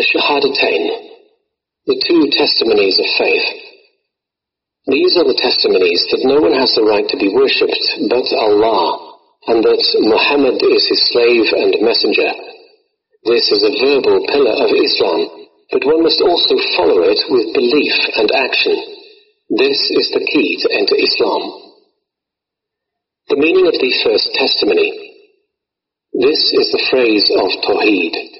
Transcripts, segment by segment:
The Shahadatain, the two testimonies of faith. These are the testimonies that no one has the right to be worshipped but Allah, and that Muhammad is his slave and messenger. This is a verbal pillar of Islam, but one must also follow it with belief and action. This is the key to enter Islam. The meaning of the first testimony. This is the phrase of Tawheed.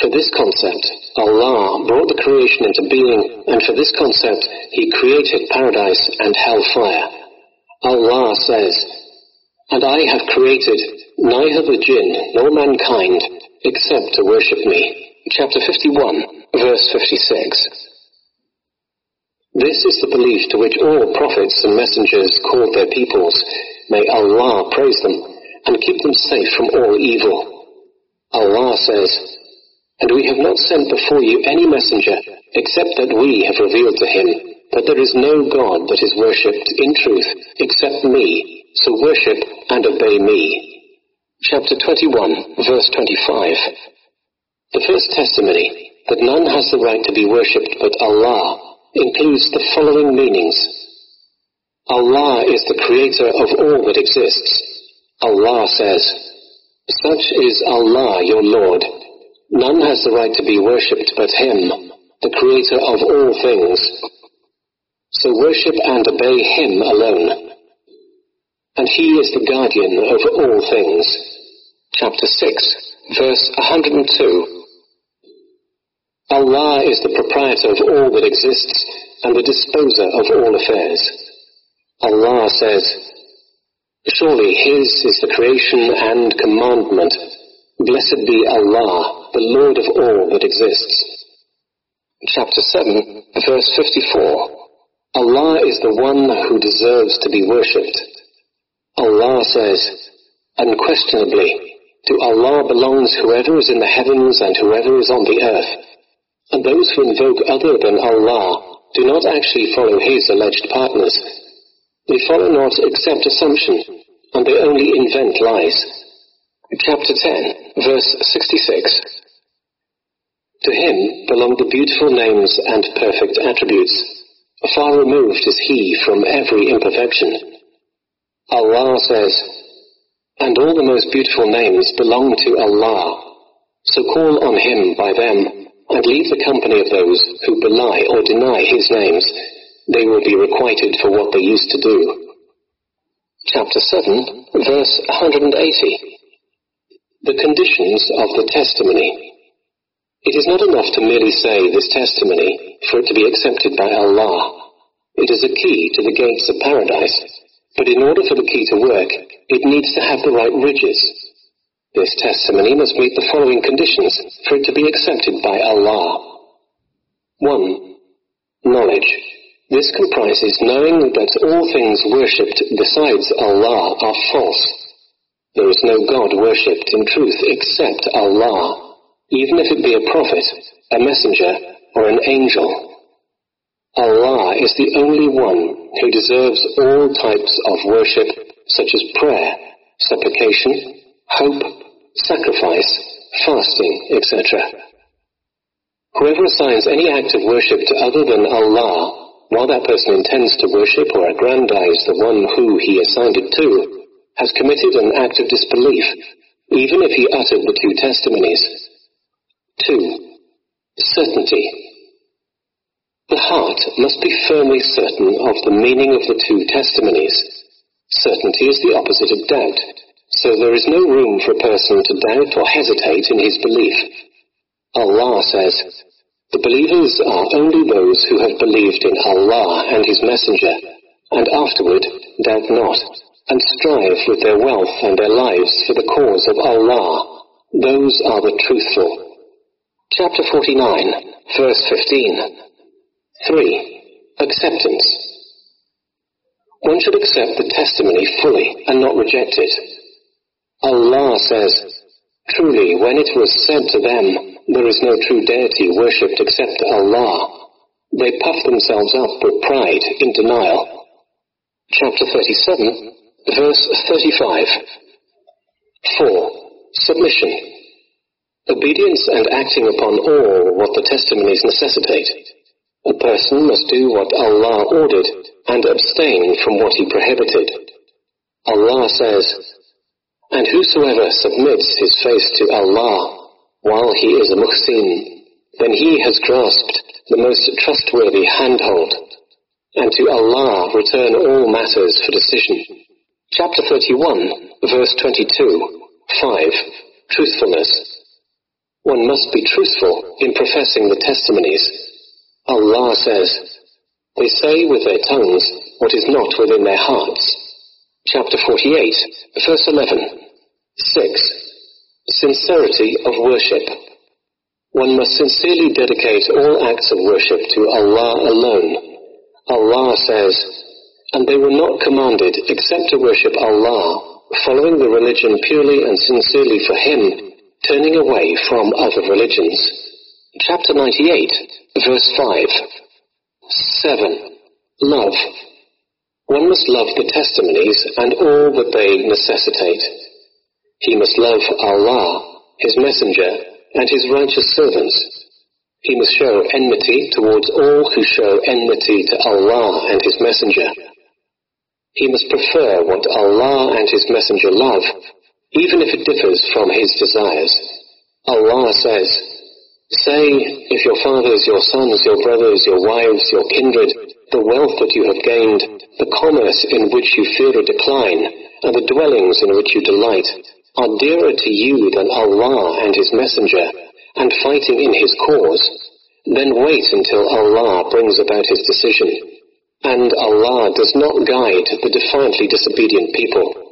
For this concept, Allah brought the creation into being, and for this concept, He created paradise and hellfire. Allah says, And I have created neither the jinn nor mankind except to worship me. Chapter 51, verse 56. This is the belief to which all prophets and messengers called their peoples. May Allah praise them and keep them safe from all evil. Allah says, And we have not sent before you any messenger except that we have revealed to him that there is no God that is worshipped in truth except me, so worship and obey me. Chapter 21, verse 25. The first testimony, that none has the right to be worshipped but Allah, includes the following meanings. Allah is the creator of all that exists. Allah says, Such is Allah your Lord. None has the right to be worshipped but Him, the creator of all things. So worship and obey Him alone. And He is the guardian of all things. Chapter 6, verse 102. Allah is the proprietor of all that exists and the disposer of all affairs. Allah says, Surely His is the creation and commandment. Blessed be Allah, the Lord of all that exists. Chapter 7, verse 54. Allah is the one who deserves to be worshipped. Allah says, Unquestionably, to Allah belongs whoever is in the heavens and whoever is on the earth. And those who invoke other than Allah do not actually follow his alleged partners. They follow not except assumption, and they only invent lies. Chapter 10, verse 66. To him belong the beautiful names and perfect attributes. Far removed is he from every imperfection. Allah says, And all the most beautiful names belong to Allah. So call on him by them and leave the company of those who belie or deny his names. They will be requited for what they used to do. Chapter 7, verse 180. The conditions of the testimony. It is not enough to merely say this testimony for it to be accepted by Allah. It is a key to the gates of paradise, but in order for the key to work, it needs to have the right ridges, this testimony must meet the following conditions for it to be accepted by Allah. 1. Knowledge. This comprises knowing that all things worshipped besides Allah are false. There is no God worshipped in truth except Allah, even if it be a prophet, a messenger, or an angel. Allah is the only one who deserves all types of worship, such as prayer, supplication, hope, sacrifice, fasting, etc. Whoever assigns any act of worship to other than Allah, while that person intends to worship or aggrandize the one who he assigned it to, has committed an act of disbelief, even if he uttered the two testimonies. 2. Certainty. The heart must be firmly certain of the meaning of the two testimonies. Certainty is the opposite of doubt. So there is no room for a person to doubt or hesitate in his belief. Allah says, The believers are only those who have believed in Allah and His Messenger, and afterward doubt not, and strive with their wealth and their lives for the cause of Allah. Those are the truthful. Chapter 49, verse 15. 3. Acceptance. One should accept the testimony fully and not reject it. Allah says, Truly, when it was said to them, There is no true deity worshipped except Allah, they puffed themselves up with pride in denial. Chapter 37, verse 35. 4. Submission. Obedience and acting upon all what the testimonies necessitate. A person must do what Allah ordered and abstain from what he prohibited. Allah says, And whosoever submits his face to Allah while he is a muhsin, then he has grasped the most trustworthy handhold, and to Allah return all matters for decision. Chapter 31, verse 22, 5. Truthfulness. One must be truthful in professing the testimonies. Allah says, They say with their tongues what is not within their hearts. Chapter 48, verse 11. 6. Sincerity of worship. One must sincerely dedicate all acts of worship to Allah alone. Allah says, And they were not commanded except to worship Allah, following the religion purely and sincerely for Him, turning away from other religions. Chapter 98, verse 5. 7. Love. One must love the testimonies and all that they necessitate. He must love Allah, His Messenger, and His righteous servants. He must show enmity towards all who show enmity to Allah and His Messenger. He must prefer what Allah and His Messenger love, even if it differs from His desires. Allah says, Say, if your fathers, your sons, your brothers, your wives, your kindred, the wealth that you have gained, the commerce in which you fear a decline, and the dwellings in which you delight, are dearer to you than Allah and His Messenger, and fighting in His cause, then wait until Allah brings about His decision. And Allah does not guide the defiantly disobedient people.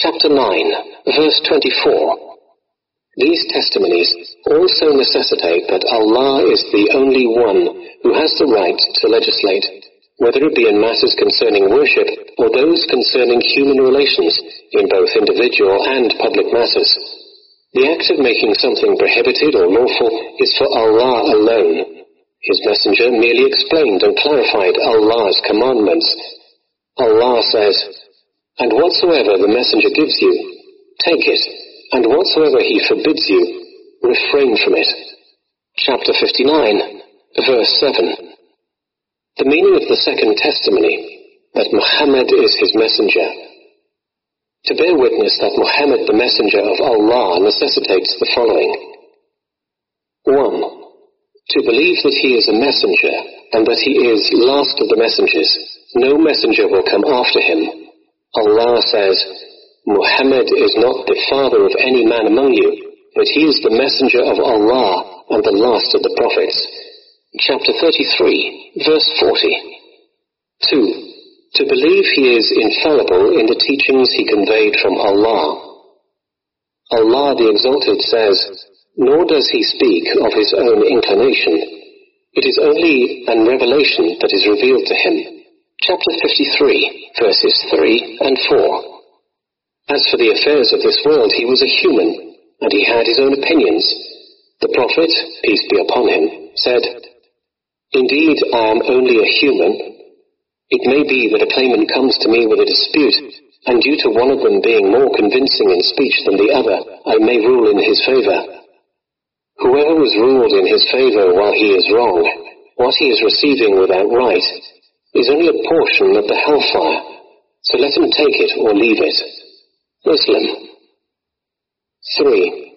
Chapter 9, verse 24. These testimonies also necessitate that Allah is the only one who has the right to legislate, whether it be in matters concerning worship or those concerning human relations in both individual and public matters. The act of making something prohibited or lawful is for Allah alone. His messenger merely explained and clarified Allah's commandments. Allah says, And whatsoever the messenger gives you, take it, and whatsoever he forbids you, refrain from it. Chapter 59, verse 7. The meaning of the second testimony, that Muhammad is his messenger. To bear witness that Muhammad the messenger of Allah necessitates the following. 1. To believe that he is a messenger and that he is last of the messengers. No messenger will come after him. Allah says, Muhammad is not the father of any man among you, but he is the messenger of Allah and the last of the prophets chapter 33, verse 40. 2. To believe he is infallible in the teachings he conveyed from Allah. Allah the Exalted says, Nor does he speak of his own inclination. It is only an revelation that is revealed to him. Chapter 53, verses 3 and 4. As for the affairs of this world, he was a human, and he had his own opinions. The Prophet, peace be upon him, said, Indeed, I am only a human. It may be that a claimant comes to me with a dispute, and due to one of them being more convincing in speech than the other, I may rule in his favor. Whoever was ruled in his favor while he is wrong, what he is receiving without right, is only a portion of the hellfire, so let him take it or leave it. Muslim. 3.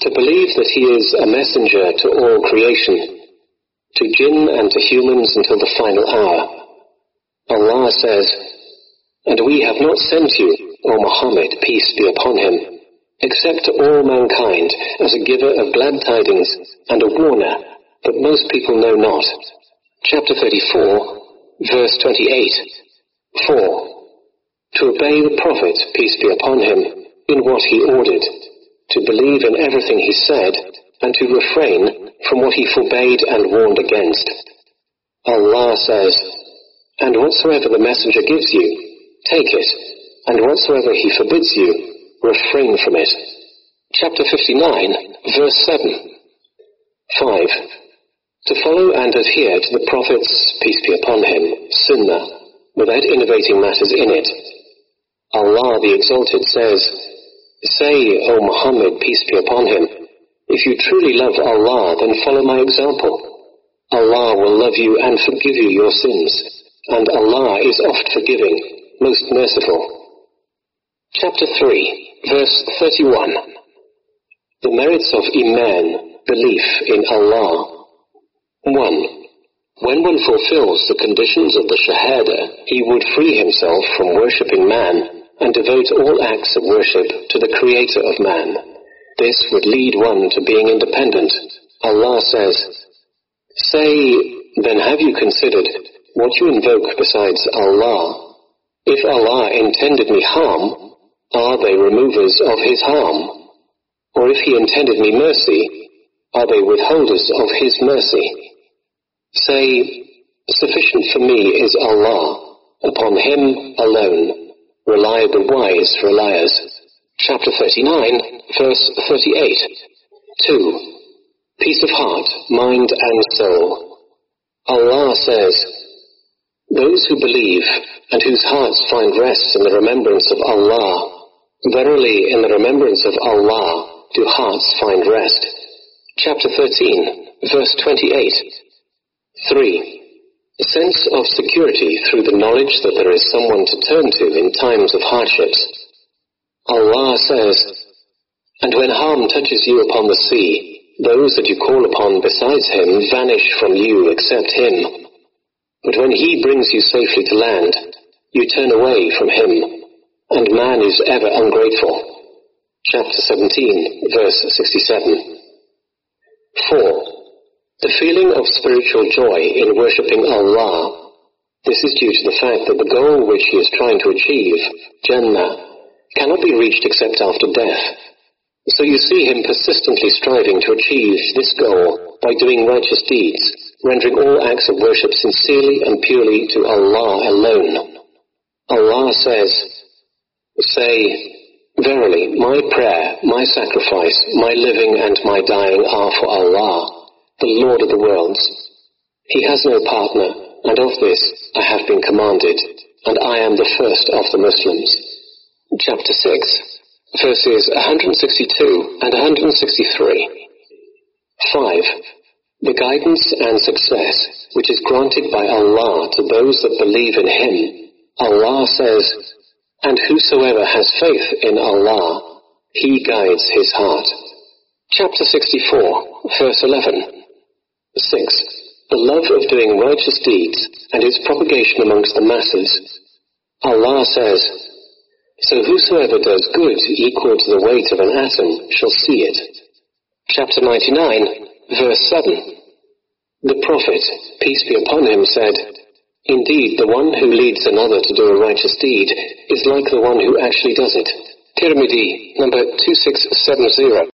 To believe that he is a messenger to all creation to jinn and to humans until the final hour. Allah says, And we have not sent you, O Muhammad, peace be upon him, except to all mankind as a giver of glad tidings and a warner, but most people know not. Chapter 34, verse 28. 4. To obey the Prophet, peace be upon him, in what he ordered, to believe in everything he said, and to refrain from what he forbade and warned against. Allah says, And whatsoever the messenger gives you, take it, and whatsoever he forbids you, refrain from it. Chapter 59, verse 7. 5. To follow and adhere to the Prophet's, peace be upon him, sunnah, without innovating matters in it. Allah the Exalted says, Say, O Muhammad, peace be upon him, If you truly love Allah, then follow my example. Allah will love you and forgive you your sins, and Allah is oft forgiving, most merciful. Chapter 3, verse 31. The merits of Iman, belief in Allah. 1. When one fulfills the conditions of the Shahada, he would free himself from worshipping man and devote all acts of worship to the Creator of man. This would lead one to being independent. Allah says, Say, then have you considered what you invoke besides Allah? If Allah intended me harm, are they removers of his harm? Or if he intended me mercy, are they withholders of his mercy? Say, sufficient for me is Allah, upon him alone rely the wise reliers chapter 39, verse 38. 2. Peace of heart, mind and soul. Allah says, Those who believe and whose hearts find rest in the remembrance of Allah, verily in the remembrance of Allah do hearts find rest. Chapter 13, verse 28. 3. A sense of security through the knowledge that there is someone to turn to in times of hardships. Allah says, And when harm touches you upon the sea, those that you call upon besides him vanish from you except him. But when he brings you safely to land, you turn away from him, and man is ever ungrateful. Chapter 17, verse 67. 4. The feeling of spiritual joy in worshipping Allah. This is due to the fact that the goal which he is trying to achieve, Jannah, cannot be reached except after death. So you see him persistently striving to achieve this goal by doing righteous deeds, rendering all acts of worship sincerely and purely to Allah alone. Allah says, Say, Verily, my prayer, my sacrifice, my living and my dying are for Allah, the Lord of the worlds. He has no partner, and of this I have been commanded, and I am the first of the Muslims chapter 6, verses 162 and 163. 5. The guidance and success which is granted by Allah to those that believe in Him. Allah says, And whosoever has faith in Allah, He guides his heart. Chapter 64, verse 11. 6. The love of doing righteous deeds and its propagation amongst the masses. Allah says, so whosoever does good equal to the weight of an atom shall see it. Chapter 99, verse 7. The Prophet, peace be upon him, said, Indeed, the one who leads another to do a righteous deed is like the one who actually does it. Tirmidhi, number 2670.